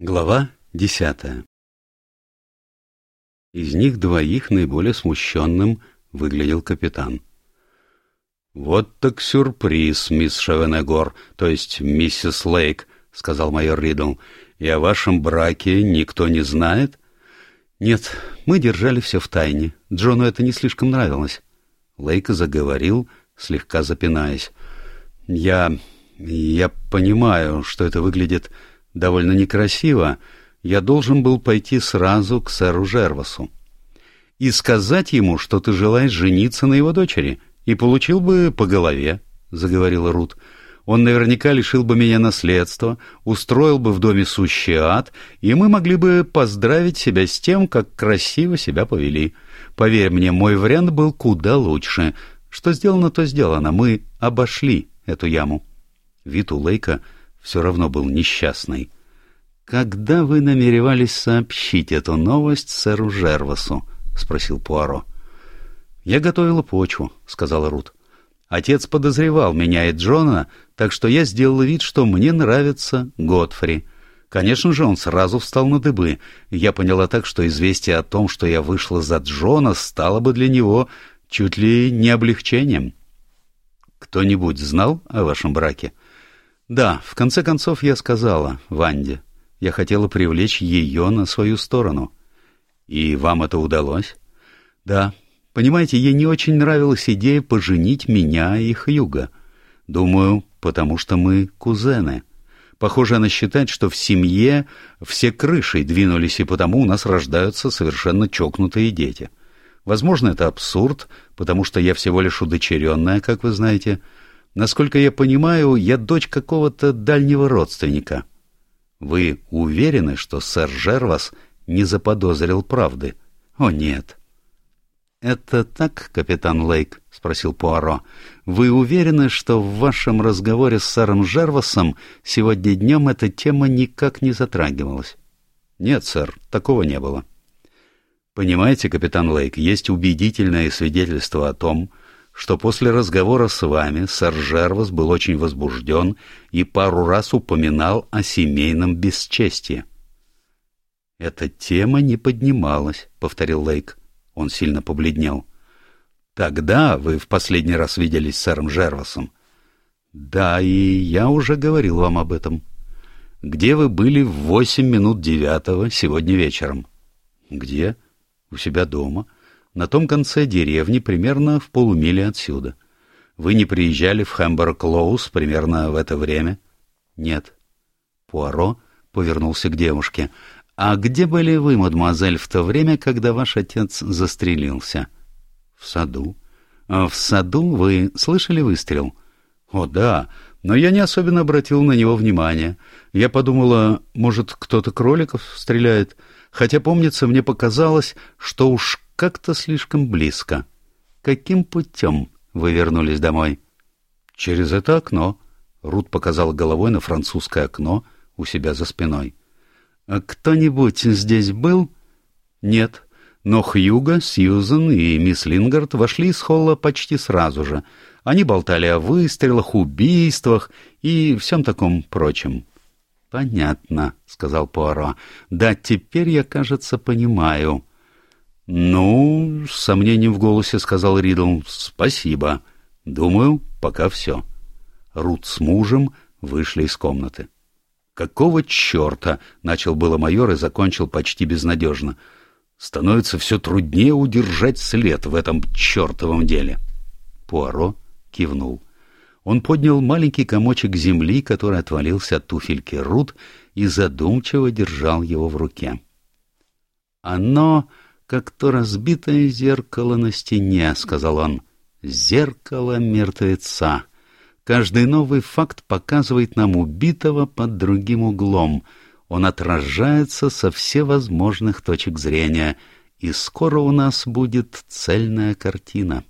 Глава десятая Из них двоих наиболее смущенным выглядел капитан. «Вот так сюрприз, мисс Шевенегор, то есть миссис Лейк», — сказал майор Ридл. «И о вашем браке никто не знает?» «Нет, мы держали все в тайне. Джону это не слишком нравилось». Лейк заговорил, слегка запинаясь. «Я... я понимаю, что это выглядит довольно некрасиво, я должен был пойти сразу к сэру Жервасу и сказать ему, что ты желаешь жениться на его дочери, и получил бы по голове, — заговорила Рут. Он наверняка лишил бы меня наследства, устроил бы в доме сущий ад, и мы могли бы поздравить себя с тем, как красиво себя повели. Поверь мне, мой вариант был куда лучше. Что сделано, то сделано. Мы обошли эту яму. Вид у Лейка все равно был несчастный. «Когда вы намеревались сообщить эту новость сэру Жервасу?» — спросил Пуаро. «Я готовила почву», — сказала Рут. «Отец подозревал меня и Джона, так что я сделала вид, что мне нравится Готфри. Конечно же, он сразу встал на дыбы. Я поняла так, что известие о том, что я вышла за Джона, стало бы для него чуть ли не облегчением». «Кто-нибудь знал о вашем браке?» Да, в конце концов я сказала Ванде. Я хотела привлечь ее на свою сторону. И вам это удалось? Да. Понимаете, ей не очень нравилась идея поженить меня и Хьюга. Думаю, потому что мы кузены. Похоже, она считает, что в семье все крышей двинулись, и потому у нас рождаются совершенно чокнутые дети. Возможно, это абсурд, потому что я всего лишь удочеренная, как вы знаете, — Насколько я понимаю, я дочь какого-то дальнего родственника. Вы уверены, что сэр Жервас не заподозрил правды? О, нет. Это так, капитан Лейк? — спросил Пуаро. Вы уверены, что в вашем разговоре с сэром Жервасом сегодня днем эта тема никак не затрагивалась? Нет, сэр, такого не было. Понимаете, капитан Лейк, есть убедительное свидетельство о том, что после разговора с вами сэр Жервас был очень возбужден и пару раз упоминал о семейном бесчестии. «Эта тема не поднималась», — повторил Лейк. Он сильно побледнел. «Тогда вы в последний раз виделись с сэром Жервасом?» «Да, и я уже говорил вам об этом». «Где вы были в восемь минут девятого сегодня вечером?» «Где?» «У себя дома» на том конце деревни, примерно в полумиле отсюда. Вы не приезжали в Хэмберг-Клоус примерно в это время? Нет. Пуаро повернулся к девушке. «А где были вы, мадемуазель, в то время, когда ваш отец застрелился?» «В саду». А «В саду вы слышали выстрел?» «О, да, но я не особенно обратил на него внимания. Я подумала, может, кто-то кроликов стреляет, хотя, помнится, мне показалось, что уж как-то слишком близко. Каким путем вы вернулись домой? Через это окно. Рут показал головой на французское окно у себя за спиной. А кто-нибудь здесь был? Нет. Но Хьюго, Сьюзен и мисс Лингард вошли из холла почти сразу же. Они болтали о выстрелах, убийствах и всем таком прочем. «Понятно», — сказал Пуаро. «Да, теперь я, кажется, понимаю. «Ну, — с сомнением в голосе сказал Ридл, — спасибо. Думаю, пока все». Рут с мужем вышли из комнаты. «Какого черта?» — начал было майор и закончил почти безнадежно. «Становится все труднее удержать след в этом чертовом деле». Пуаро кивнул. Он поднял маленький комочек земли, который отвалился от туфельки Рут, и задумчиво держал его в руке. «Оно...» как то разбитое зеркало на стене, — сказал он. Зеркало мертвеца. Каждый новый факт показывает нам убитого под другим углом. Он отражается со всевозможных точек зрения, и скоро у нас будет цельная картина.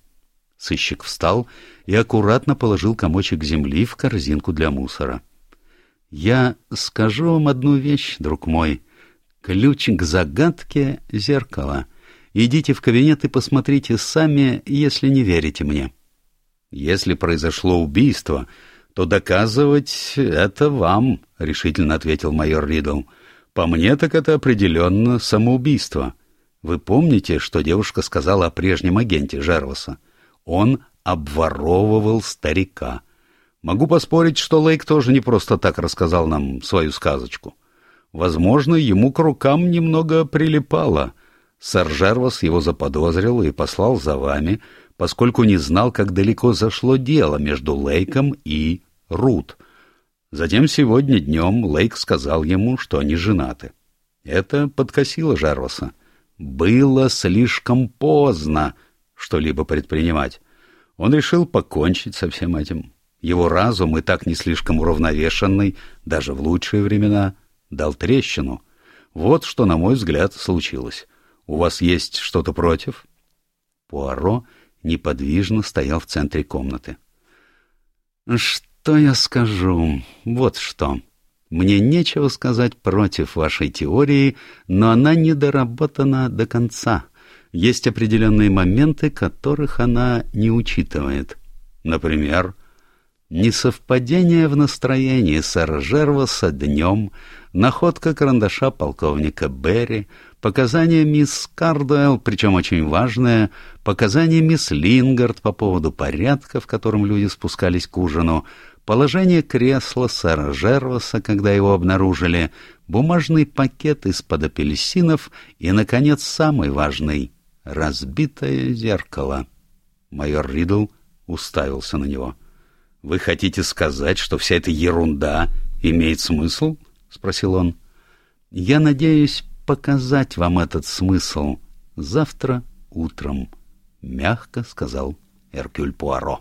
Сыщик встал и аккуратно положил комочек земли в корзинку для мусора. — Я скажу вам одну вещь, друг мой. Ключ к загадке — зеркало. Идите в кабинет и посмотрите сами, если не верите мне. Если произошло убийство, то доказывать это вам, — решительно ответил майор Ридл. По мне так это определенно самоубийство. Вы помните, что девушка сказала о прежнем агенте Жерваса? Он обворовывал старика. Могу поспорить, что Лейк тоже не просто так рассказал нам свою сказочку. Возможно, ему к рукам немного прилипало. Сэр Жервас его заподозрил и послал за вами, поскольку не знал, как далеко зашло дело между Лейком и Рут. Затем сегодня днем Лейк сказал ему, что они женаты. Это подкосило Жерваса. Было слишком поздно что-либо предпринимать. Он решил покончить со всем этим. Его разум, и так не слишком уравновешенный, даже в лучшие времена, дал трещину. Вот что, на мой взгляд, случилось. У вас есть что-то против? Пуаро неподвижно стоял в центре комнаты. «Что я скажу? Вот что. Мне нечего сказать против вашей теории, но она недоработана до конца. Есть определенные моменты, которых она не учитывает. Например, несовпадение в настроении сэра Жерваса днем, находка карандаша полковника Берри, показания мисс Кардуэлл, причем очень важное, показания мисс Лингард по поводу порядка, в котором люди спускались к ужину, положение кресла сэра Жерваса, когда его обнаружили, бумажный пакет из-под апельсинов и, наконец, самый важный — разбитое зеркало. Майор Ридл уставился на него. — Вы хотите сказать, что вся эта ерунда имеет смысл? — спросил он. — Я надеюсь показать вам этот смысл завтра утром, — мягко сказал Эркюль Пуаро.